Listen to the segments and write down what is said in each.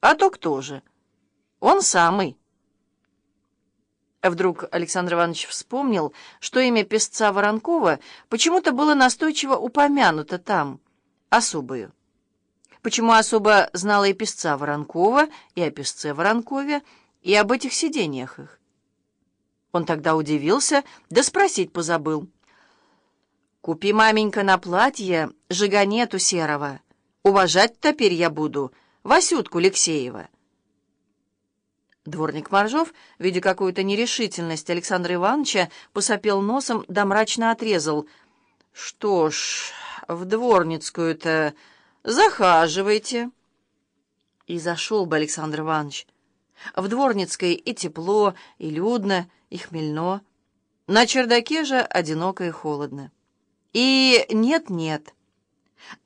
А то кто же? Он самый. Вдруг Александр Иванович вспомнил, что имя песца Воронкова почему-то было настойчиво упомянуто там, особою. Почему особо знала и песца Воронкова, и о песце Воронкове, и об этих сидениях их? Он тогда удивился, да спросить позабыл. «Купи, маменька, на платье жиганету серого. Уважать теперь я буду Васютку Алексеева». Дворник Моржов, видя какую-то нерешительность Александра Ивановича, посопел носом да мрачно отрезал. «Что ж, в дворницкую-то захаживайте». И зашел бы Александр Иванович. В дворницкой и тепло, и людно, и хмельно. На чердаке же одиноко и холодно. И нет-нет,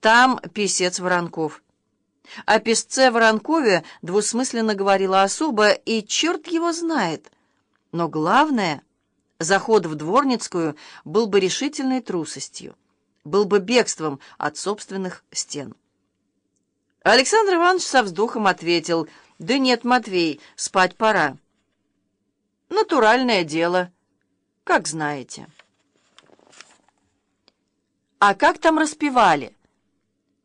там писец Воронков. О песце Воронкове двусмысленно говорила особо, и черт его знает. Но главное, заход в Дворницкую был бы решительной трусостью, был бы бегством от собственных стен. Александр Иванович со вздохом ответил, «Да нет, Матвей, спать пора». «Натуральное дело, как знаете». «А как там распевали?»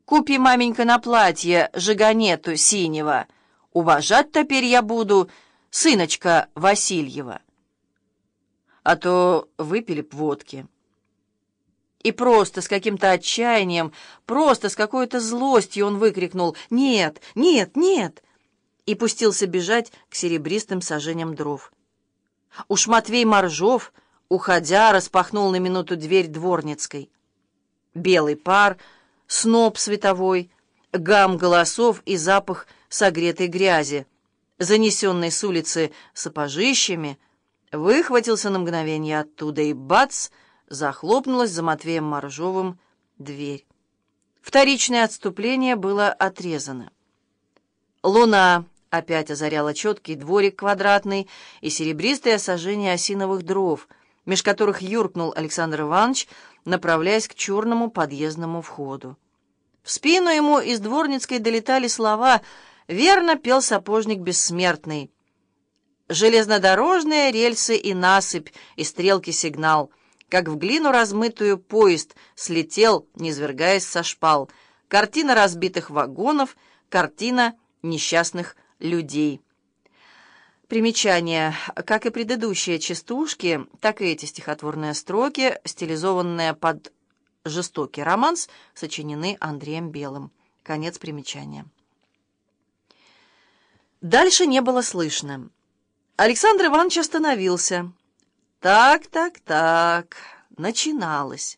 Купи, маменька, на платье жиганету синего. Уважать теперь я буду сыночка Васильева. А то выпили б водки. И просто с каким-то отчаянием, просто с какой-то злостью он выкрикнул «Нет! Нет! Нет!» и пустился бежать к серебристым сажениям дров. Уж Матвей Моржов, уходя, распахнул на минуту дверь дворницкой. Белый пар — сноп световой, гам голосов и запах согретой грязи, занесенный с улицы сапожищами, выхватился на мгновение оттуда и бац, захлопнулась за Матвеем Моржовым дверь. Вторичное отступление было отрезано. Луна опять озаряла четкий дворик квадратный и серебристые осажения осиновых дров, меж которых юркнул Александр Иванович, направляясь к черному подъездному входу. В спину ему из дворницкой долетали слова «Верно пел сапожник бессмертный». Железнодорожные рельсы и насыпь, и стрелки сигнал. Как в глину размытую поезд слетел, низвергаясь со шпал. Картина разбитых вагонов, картина несчастных людей. Примечание. Как и предыдущие частушки, так и эти стихотворные строки, стилизованные под жестокий романс, сочинены Андреем Белым. Конец примечания. Дальше не было слышно. Александр Иванович остановился. Так, так, так, начиналось.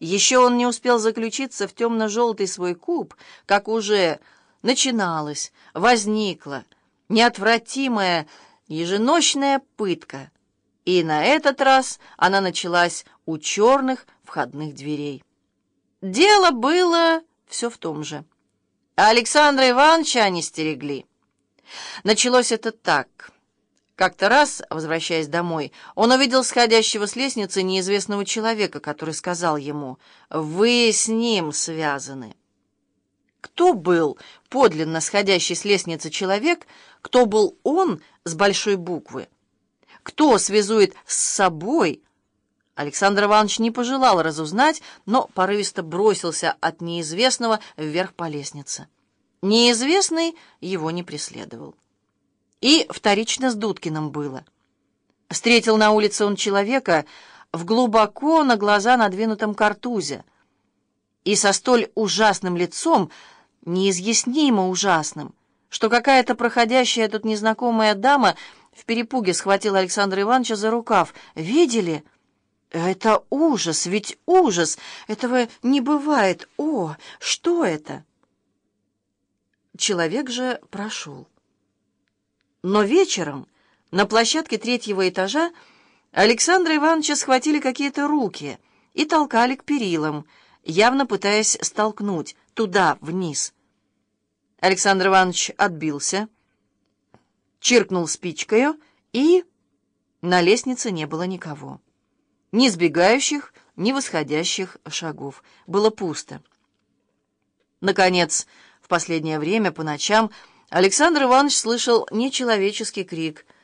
Еще он не успел заключиться в темно-желтый свой куб, как уже начиналось, возникло, неотвратимая еженочная пытка. И на этот раз она началась у черных входных дверей. Дело было все в том же. Александра Ивановича они стерегли. Началось это так. Как-то раз, возвращаясь домой, он увидел сходящего с лестницы неизвестного человека, который сказал ему «Вы с ним связаны». Кто был подлинно сходящий с лестницы человек, кто был он с большой буквы? Кто связует с собой? Александр Иванович не пожелал разузнать, но порывисто бросился от неизвестного вверх по лестнице. Неизвестный его не преследовал. И вторично с Дудкиным было. Встретил на улице он человека в глубоко на глаза надвинутом картузе, и со столь ужасным лицом, неизъяснимо ужасным, что какая-то проходящая тут незнакомая дама в перепуге схватила Александра Ивановича за рукав. «Видели?» «Это ужас, ведь ужас! Этого не бывает! О, что это?» Человек же прошел. Но вечером на площадке третьего этажа Александра Ивановича схватили какие-то руки и толкали к перилам, явно пытаясь столкнуть туда, вниз. Александр Иванович отбился, чиркнул спичкою, и на лестнице не было никого. Ни сбегающих, ни восходящих шагов. Было пусто. Наконец, в последнее время по ночам Александр Иванович слышал нечеловеческий крик —